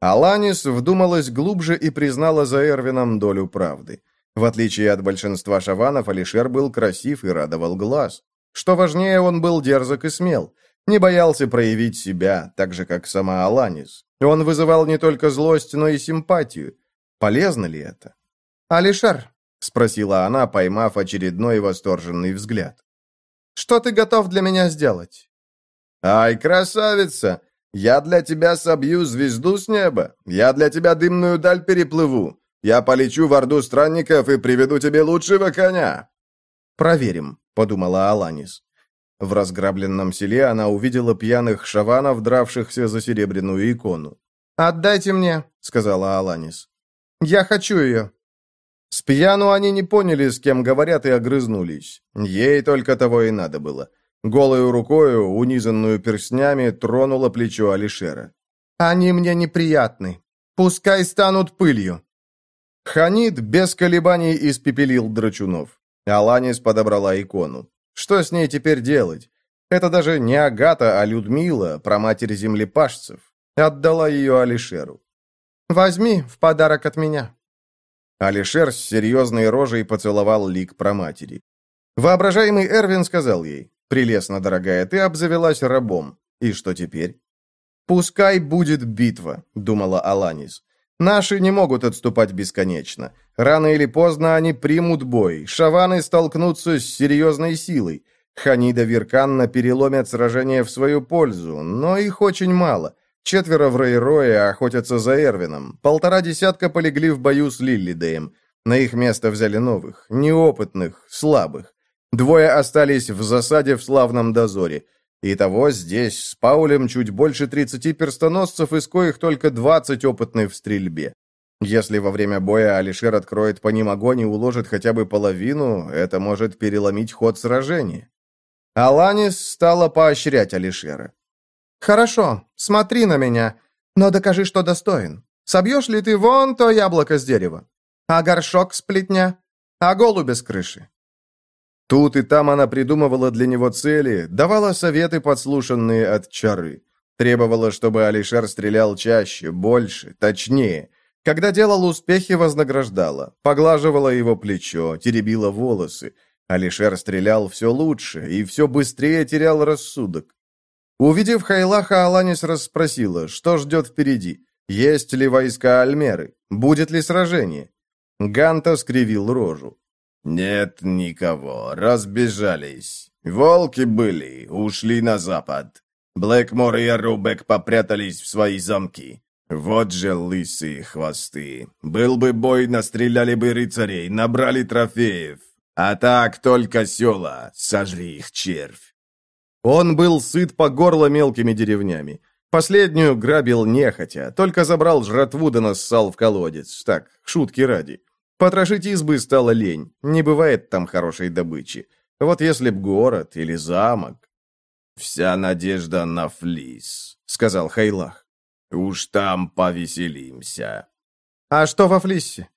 Аланис вдумалась глубже и признала за Эрвином долю правды. В отличие от большинства шаванов, Алишер был красив и радовал глаз. Что важнее, он был дерзок и смел. Не боялся проявить себя, так же, как сама Аланис. Он вызывал не только злость, но и симпатию. Полезно ли это? «Алишер, — спросила она, поймав очередной восторженный взгляд. «Что ты готов для меня сделать?» «Ай, красавица! Я для тебя собью звезду с неба. Я для тебя дымную даль переплыву. Я полечу в орду странников и приведу тебе лучшего коня». «Проверим», — подумала Аланис. В разграбленном селе она увидела пьяных шаванов, дравшихся за серебряную икону. «Отдайте мне», — сказала Аланис. «Я хочу ее». С пьяну они не поняли, с кем говорят, и огрызнулись. Ей только того и надо было. Голою рукою, унизанную перстнями, тронула плечо Алишера. «Они мне неприятны. Пускай станут пылью». Ханид без колебаний испепелил драчунов. Аланис подобрала икону. Что с ней теперь делать? Это даже не Агата, а Людмила, проматерь землепашцев. Отдала ее Алишеру. «Возьми в подарок от меня». Алишер с серьезной рожей поцеловал лик проматери. Воображаемый Эрвин сказал ей, «Прелестно, дорогая, ты обзавелась рабом. И что теперь?» «Пускай будет битва», — думала Аланис. «Наши не могут отступать бесконечно. Рано или поздно они примут бой. Шаваны столкнутся с серьезной силой. Ханида Вирканна переломят сражение в свою пользу, но их очень мало. Четверо в Рейрое охотятся за Эрвином. Полтора десятка полегли в бою с Лиллидеем. На их место взяли новых, неопытных, слабых. Двое остались в засаде в славном дозоре. Итого здесь с Паулем чуть больше 30 перстоносцев, из коих только 20 опытных в стрельбе. Если во время боя Алишер откроет по ним огонь и уложит хотя бы половину, это может переломить ход сражения. Аланис стала поощрять Алишера. «Хорошо, смотри на меня, но докажи, что достоин. Собьешь ли ты вон то яблоко с дерева? А горшок с плетня? А голубя с крыши?» Тут и там она придумывала для него цели, давала советы, подслушанные от чары. Требовала, чтобы Алишер стрелял чаще, больше, точнее. Когда делал успехи, вознаграждала. Поглаживала его плечо, теребила волосы. Алишер стрелял все лучше и все быстрее терял рассудок. Увидев Хайлаха, Аланис расспросила, что ждет впереди. Есть ли войска Альмеры? Будет ли сражение? Ганта скривил рожу. «Нет никого, разбежались. Волки были, ушли на запад. Блэкмор и Рубек попрятались в свои замки. Вот же лысые хвосты. Был бы бой, настреляли бы рыцарей, набрали трофеев. А так только села, сожри их червь. Он был сыт по горло мелкими деревнями. Последнюю грабил нехотя, только забрал жратву да нассал в колодец. Так, шутки ради. Потрошить избы стало лень, не бывает там хорошей добычи. Вот если б город или замок... «Вся надежда на флис», — сказал Хайлах. «Уж там повеселимся». «А что во флисе?»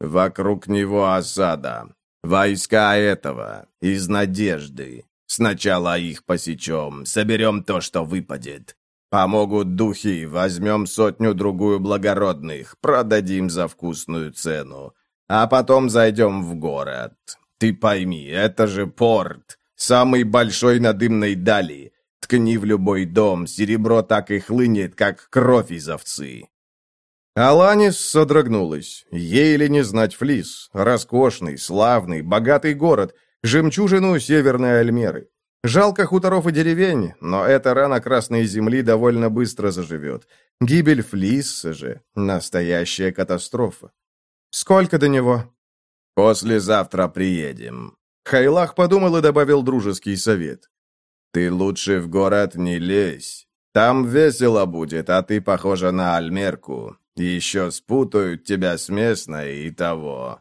«Вокруг него осада. Войска этого, из надежды. Сначала их посечем, соберем то, что выпадет. Помогут духи, возьмем сотню-другую благородных, продадим за вкусную цену. А потом зайдем в город. Ты пойми, это же порт, самый большой на дымной дали. Ткни в любой дом, серебро так и хлынет, как кровь из овцы. Аланис содрогнулась. Ей ли не знать Флис? Роскошный, славный, богатый город, жемчужину Северной Альмеры. Жалко хуторов и деревень, но эта рана Красной Земли довольно быстро заживет. Гибель Флисса же — настоящая катастрофа. Сколько до него? Послезавтра приедем. Хайлах подумал и добавил дружеский совет. Ты лучше в город не лезь. Там весело будет, а ты похожа на Альмерку. Еще спутают тебя с местной и того.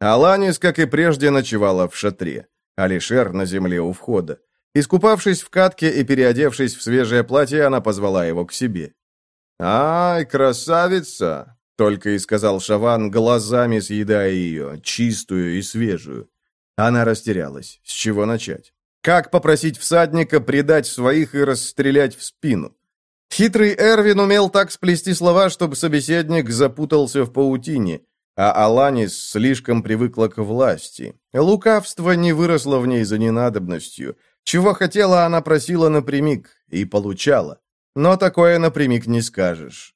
Аланис, как и прежде, ночевала в шатре. Алишер на земле у входа. Искупавшись в катке и переодевшись в свежее платье, она позвала его к себе. «Ай, красавица!» — только и сказал Шаван, глазами съедая ее, чистую и свежую. Она растерялась. С чего начать? Как попросить всадника предать своих и расстрелять в спину? Хитрый Эрвин умел так сплести слова, чтобы собеседник запутался в паутине, а Аланис слишком привыкла к власти. Лукавство не выросло в ней за ненадобностью. Чего хотела, она просила напрямик и получала. Но такое напрямик не скажешь.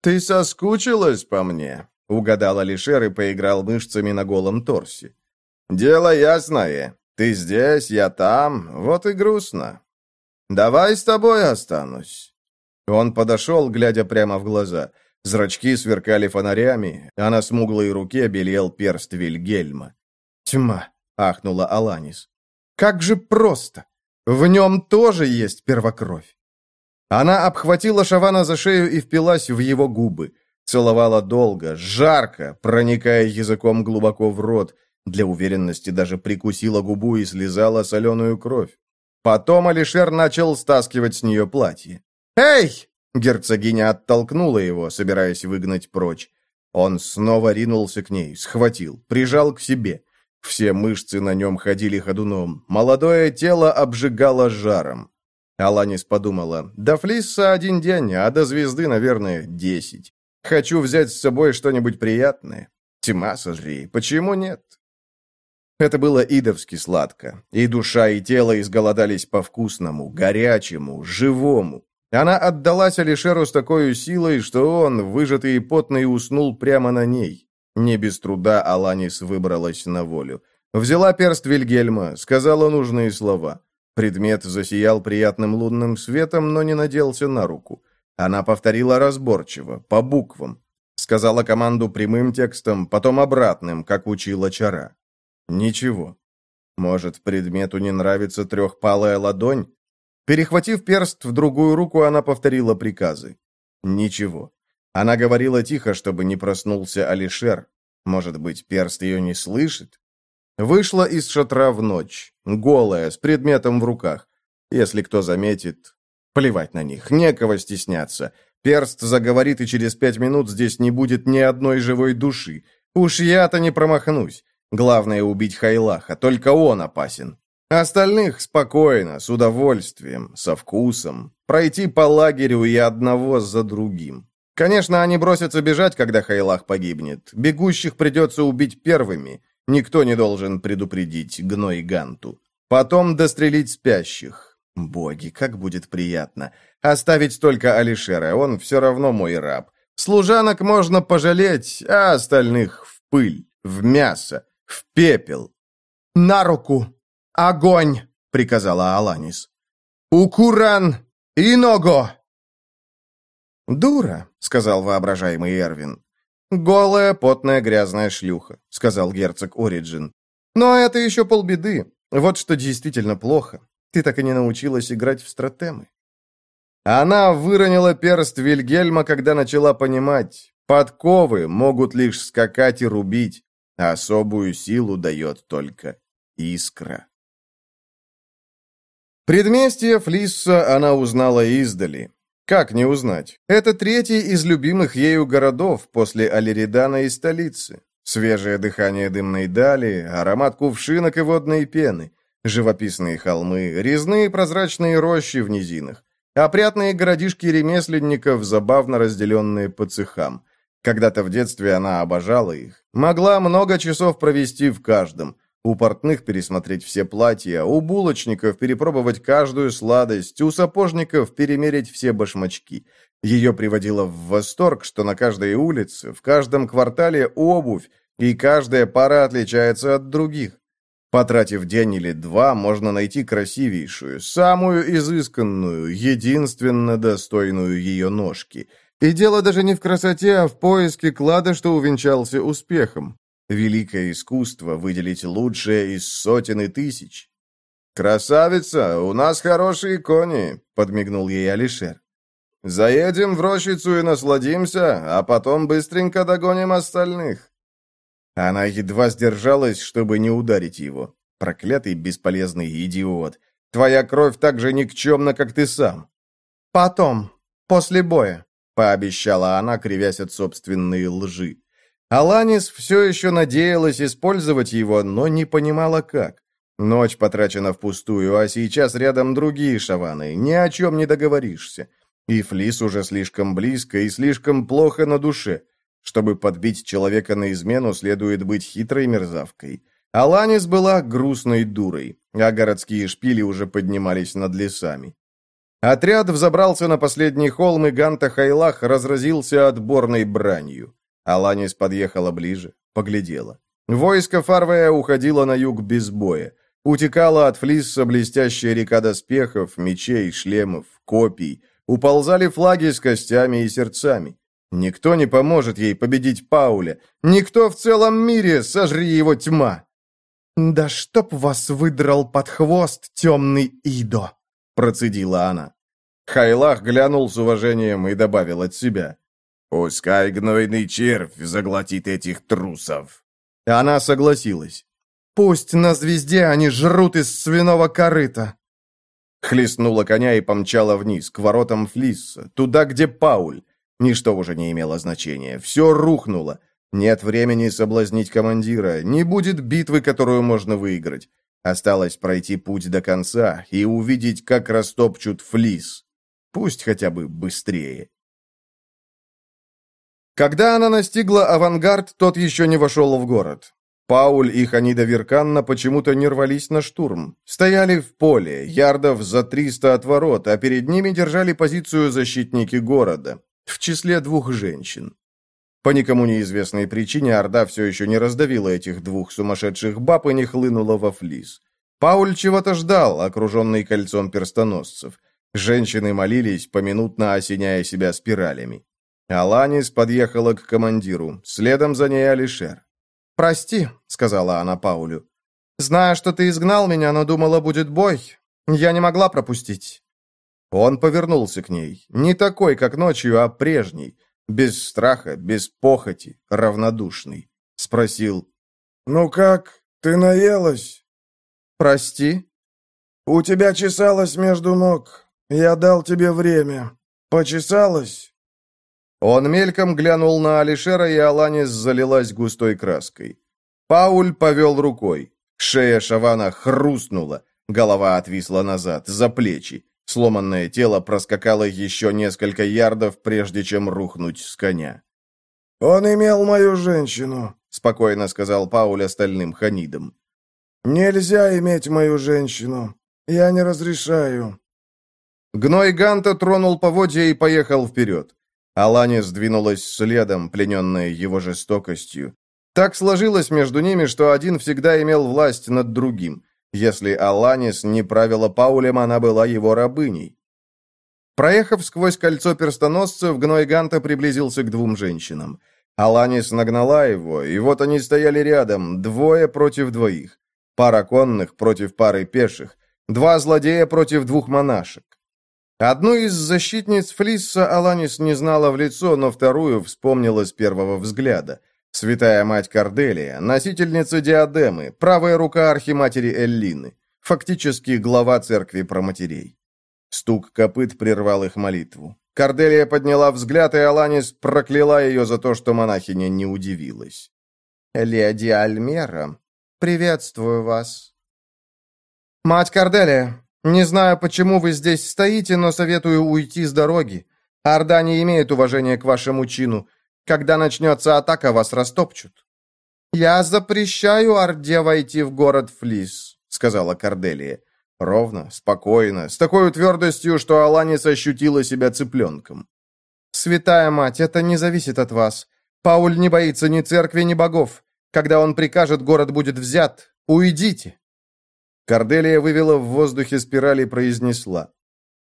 «Ты соскучилась по мне?» — угадал Алишер и поиграл мышцами на голом торсе. «Дело ясное. Ты здесь, я там, вот и грустно. Давай с тобой останусь». Он подошел, глядя прямо в глаза — Зрачки сверкали фонарями, а на смуглой руке белел перст Вильгельма. «Тьма!» — ахнула Аланис. «Как же просто! В нем тоже есть первокровь!» Она обхватила Шавана за шею и впилась в его губы. Целовала долго, жарко, проникая языком глубоко в рот. Для уверенности даже прикусила губу и слезала соленую кровь. Потом Алишер начал стаскивать с нее платье. «Эй!» Герцогиня оттолкнула его, собираясь выгнать прочь. Он снова ринулся к ней, схватил, прижал к себе. Все мышцы на нем ходили ходуном. Молодое тело обжигало жаром. Аланис подумала, до Флисса один день, а до звезды, наверное, десять. Хочу взять с собой что-нибудь приятное. Тьма сожри, почему нет? Это было идовски сладко. И душа, и тело изголодались по-вкусному, горячему, живому. Она отдалась Алишеру с такой силой, что он, выжатый и потный, уснул прямо на ней. Не без труда Аланис выбралась на волю. Взяла перст Вильгельма, сказала нужные слова. Предмет засиял приятным лунным светом, но не наделся на руку. Она повторила разборчиво, по буквам. Сказала команду прямым текстом, потом обратным, как учила чара. Ничего. Может, предмету не нравится трехпалая ладонь? Перехватив перст в другую руку, она повторила приказы. Ничего. Она говорила тихо, чтобы не проснулся Алишер. Может быть, перст ее не слышит? Вышла из шатра в ночь, голая, с предметом в руках. Если кто заметит, плевать на них, некого стесняться. Перст заговорит, и через пять минут здесь не будет ни одной живой души. Уж я-то не промахнусь. Главное убить Хайлаха, только он опасен. Остальных спокойно, с удовольствием, со вкусом. Пройти по лагерю и одного за другим. Конечно, они бросятся бежать, когда Хайлах погибнет. Бегущих придется убить первыми. Никто не должен предупредить Гной Ганту. Потом дострелить спящих. Боги, как будет приятно. Оставить только Алишера, он все равно мой раб. Служанок можно пожалеть, а остальных в пыль, в мясо, в пепел. «На руку!» «Огонь!» — приказала Аланис. «Укуран! Иного!» «Дура!» — сказал воображаемый Эрвин. «Голая, потная, грязная шлюха», — сказал герцог Ориджин. «Но это еще полбеды. Вот что действительно плохо. Ты так и не научилась играть в стратемы. Она выронила перст Вильгельма, когда начала понимать, подковы могут лишь скакать и рубить, а особую силу дает только искра. Предместье Флисса она узнала издали. Как не узнать? Это третий из любимых ею городов после Алеридана и столицы. Свежее дыхание дымной дали, аромат кувшинок и водной пены, живописные холмы, резные прозрачные рощи в низинах, опрятные городишки ремесленников, забавно разделенные по цехам. Когда-то в детстве она обожала их. Могла много часов провести в каждом. У портных пересмотреть все платья, у булочников перепробовать каждую сладость, у сапожников перемерить все башмачки. Ее приводило в восторг, что на каждой улице, в каждом квартале обувь, и каждая пара отличается от других. Потратив день или два, можно найти красивейшую, самую изысканную, единственно достойную ее ножки. И дело даже не в красоте, а в поиске клада, что увенчался успехом. Великое искусство выделить лучшее из сотен и тысяч. «Красавица, у нас хорошие кони», — подмигнул ей Алишер. «Заедем в рощицу и насладимся, а потом быстренько догоним остальных». Она едва сдержалась, чтобы не ударить его. Проклятый бесполезный идиот. Твоя кровь так же никчемна, как ты сам. Потом, после боя, пообещала она, кривясь от собственной лжи. Аланис все еще надеялась использовать его, но не понимала как. Ночь потрачена впустую, а сейчас рядом другие шаваны, ни о чем не договоришься. И Флис уже слишком близко и слишком плохо на душе. Чтобы подбить человека на измену, следует быть хитрой мерзавкой. Аланис была грустной дурой, а городские шпили уже поднимались над лесами. Отряд взобрался на последний холм, и Ганта Хайлах разразился отборной бранью. Аланис подъехала ближе, поглядела. Войско Фарвея уходило на юг без боя. Утекала от Флисса блестящая река доспехов, мечей, шлемов, копий. Уползали флаги с костями и сердцами. Никто не поможет ей победить Пауля. Никто в целом мире, сожри его тьма. «Да чтоб вас выдрал под хвост темный Идо!» процедила она. Хайлах глянул с уважением и добавил от себя. «Пускай гнойный червь заглотит этих трусов». Она согласилась. «Пусть на звезде они жрут из свиного корыта». Хлестнула коня и помчала вниз, к воротам Флисса, туда, где Пауль. Ничто уже не имело значения. Все рухнуло. Нет времени соблазнить командира. Не будет битвы, которую можно выиграть. Осталось пройти путь до конца и увидеть, как растопчут флис. Пусть хотя бы быстрее. Когда она настигла авангард, тот еще не вошел в город. Пауль и Ханида Верканна почему-то не рвались на штурм. Стояли в поле, ярдов за триста от ворот, а перед ними держали позицию защитники города в числе двух женщин. По никому неизвестной причине Орда все еще не раздавила этих двух сумасшедших баб и не хлынула во флис. Пауль чего-то ждал, окруженный кольцом перстоносцев. Женщины молились, поминутно осеняя себя спиралями. Аланис подъехала к командиру, следом за ней Алишер. «Прости», — сказала она Паулю. «Зная, что ты изгнал меня, но думала, будет бой. Я не могла пропустить». Он повернулся к ней. Не такой, как ночью, а прежний. Без страха, без похоти, равнодушный. Спросил. «Ну как, ты наелась?» «Прости?» «У тебя чесалось между ног. Я дал тебе время. Почесалась?» Он мельком глянул на Алишера, и Аланис залилась густой краской. Пауль повел рукой. Шея Шавана хрустнула. Голова отвисла назад, за плечи. Сломанное тело проскакало еще несколько ярдов, прежде чем рухнуть с коня. «Он имел мою женщину», — спокойно сказал Пауль остальным ханидам. «Нельзя иметь мою женщину. Я не разрешаю». Гной Ганта тронул поводья и поехал вперед. Алани сдвинулась следом, плененная его жестокостью. Так сложилось между ними, что один всегда имел власть над другим. Если Аланис не правила Паулем, она была его рабыней. Проехав сквозь кольцо перстоносцев, Гной Ганта приблизился к двум женщинам. Аланис нагнала его, и вот они стояли рядом, двое против двоих. Пара конных против пары пеших. Два злодея против двух монашек. Одну из защитниц Флисса Аланис не знала в лицо, но вторую вспомнила с первого взгляда. Святая мать Корделия, носительница диадемы, правая рука архиматери Эллины, фактически глава церкви проматерей. Стук копыт прервал их молитву. Корделия подняла взгляд, и Аланис прокляла ее за то, что монахиня не удивилась. «Леди Альмера, приветствую вас». «Мать Корделия, не знаю, почему вы здесь стоите, но советую уйти с дороги. Орда не имеет уважения к вашему чину. Когда начнется атака, вас растопчут». «Я запрещаю Орде войти в город Флис», — сказала Корделия. Ровно, спокойно, с такой твердостью, что Аланис ощутила себя цыпленком. «Святая мать, это не зависит от вас. Пауль не боится ни церкви, ни богов. Когда он прикажет, город будет взят. Уйдите!» Корделия вывела в воздухе спираль и произнесла.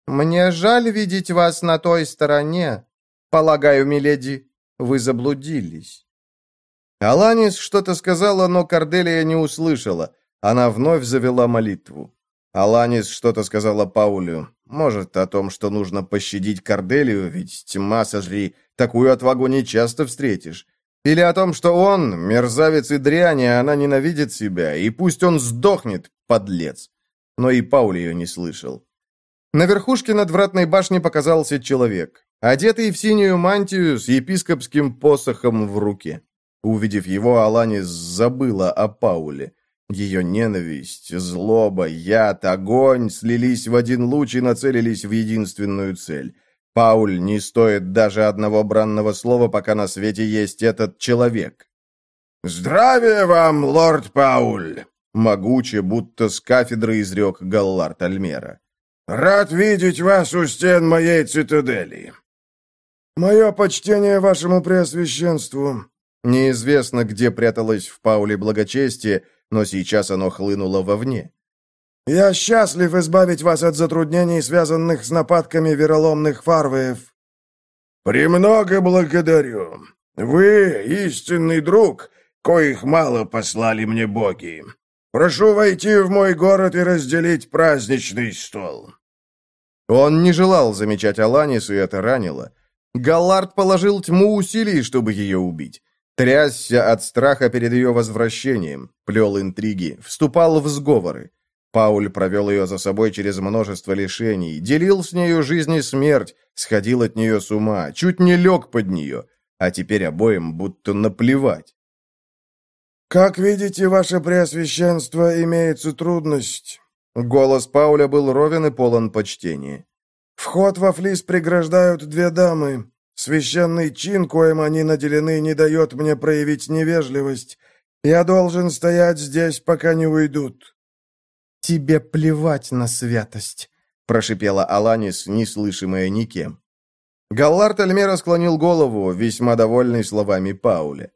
«Мне жаль видеть вас на той стороне. Полагаю, миледи, вы заблудились». Аланис что-то сказала, но Корделия не услышала. Она вновь завела молитву. Аланис что-то сказала Паулю. Может, о том, что нужно пощадить Корделию, ведь тьма сожри, такую отвагу не часто встретишь. Или о том, что он, мерзавец и дрянь, а она ненавидит себя, и пусть он сдохнет, подлец. Но и Пауль ее не слышал. На верхушке надвратной башни показался человек, одетый в синюю мантию с епископским посохом в руке. Увидев его, Аланис забыла о Пауле. Ее ненависть, злоба, яд, огонь слились в один луч и нацелились в единственную цель. Пауль не стоит даже одного бранного слова, пока на свете есть этот человек. «Здравия вам, лорд Пауль!» Могуче, будто с кафедры изрек Галлард Альмера. «Рад видеть вас у стен моей цитадели!» «Мое почтение вашему преосвященству!» Неизвестно, где пряталось в Пауле благочестие, но сейчас оно хлынуло вовне. «Я счастлив избавить вас от затруднений, связанных с нападками вероломных фарвеев». «Премного благодарю. Вы истинный друг, коих мало послали мне боги. Прошу войти в мой город и разделить праздничный стол». Он не желал замечать Аланис, и это ранило. Галлард положил тьму усилий, чтобы ее убить. Трясся от страха перед ее возвращением, плел интриги, вступал в сговоры. Пауль провел ее за собой через множество лишений, делил с нею жизнь и смерть, сходил от нее с ума, чуть не лег под нее, а теперь обоим будто наплевать. «Как видите, ваше преосвященство, имеется трудность». Голос Пауля был ровен и полон почтения. «Вход во флис преграждают две дамы. Священный чин, коим они наделены, не дает мне проявить невежливость. Я должен стоять здесь, пока не уйдут». «Тебе плевать на святость», — прошипела Аланис, неслышимая никем. Галлард Альмера склонил голову, весьма довольный словами Пауля.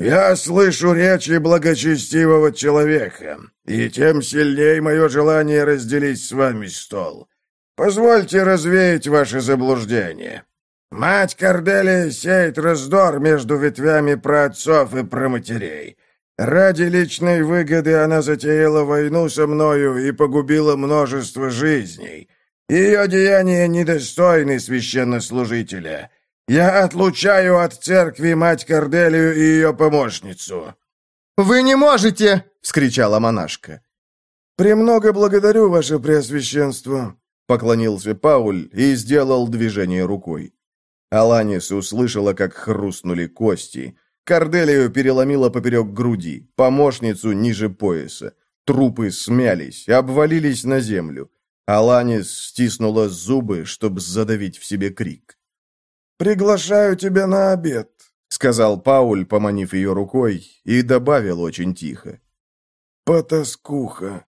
«Я слышу речи благочестивого человека, и тем сильнее мое желание разделить с вами стол. Позвольте развеять ваше заблуждение. Мать Корделия сеет раздор между ветвями праотцов и проматерей. Ради личной выгоды она затеяла войну со мною и погубила множество жизней. Ее деяния недостойны священнослужителя. Я отлучаю от церкви мать Корделию и ее помощницу». «Вы не можете!» — вскричала монашка. «Премного благодарю, ваше преосвященство», — поклонился Пауль и сделал движение рукой. Аланис услышала, как хрустнули кости. Корделию переломила поперек груди, помощницу ниже пояса. Трупы смялись, обвалились на землю. Аланис стиснула зубы, чтобы задавить в себе крик. «Приглашаю тебя на обед», — сказал Пауль, поманив ее рукой, и добавил очень тихо. «Потаскуха».